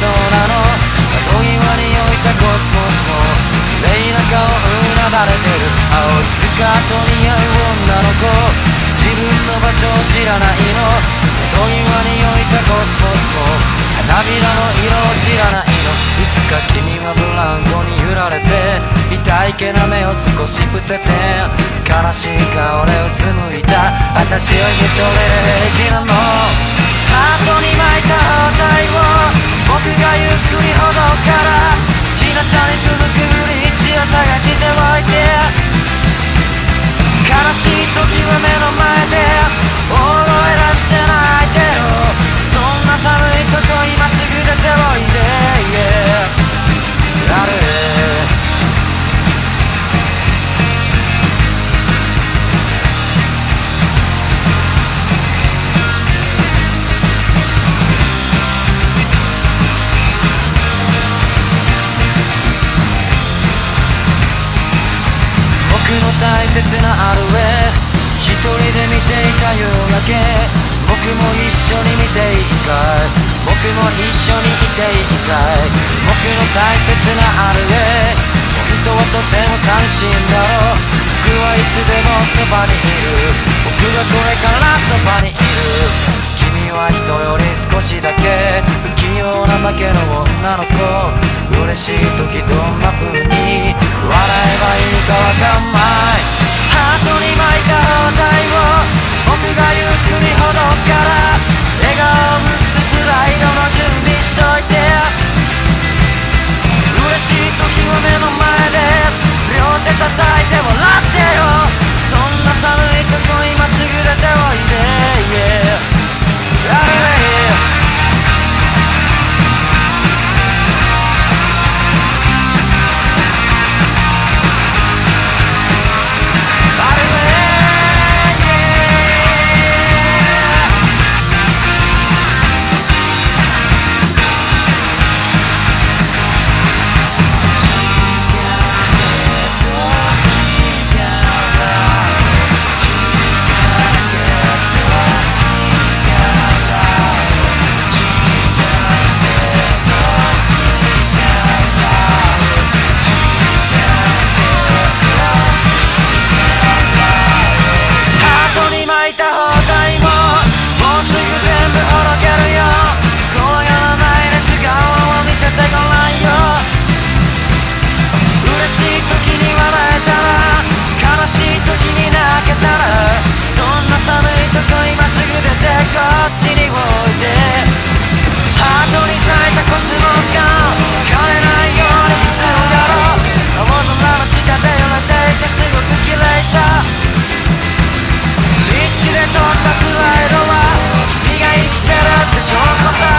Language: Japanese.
そうなの。窓際に置いたコスモスも綺麗な顔うなだれてる。青いスカート似合う女の子。自分の場所を知らないの。窓際に置いたコスモスも花びらの色を知らないの。いつか君はブランコに揺られて痛いけな目を少し伏せて悲しい顔でうつむいた。私は一人で平気なの。ハートに巻いた包帯を僕がゆっくりほど僕の大切なある上一人で見ていた夜だけ。僕も一緒に見ていいかい。僕も一緒にいていいかい。僕の大切なある上本当はとても寂しいんだろう。僕はいつでもそばにいる。僕がこれからそばにいる。君は人より少しだけ。不器用なだけの女の子。しい時どんな風に笑えばいいかわかんないようこ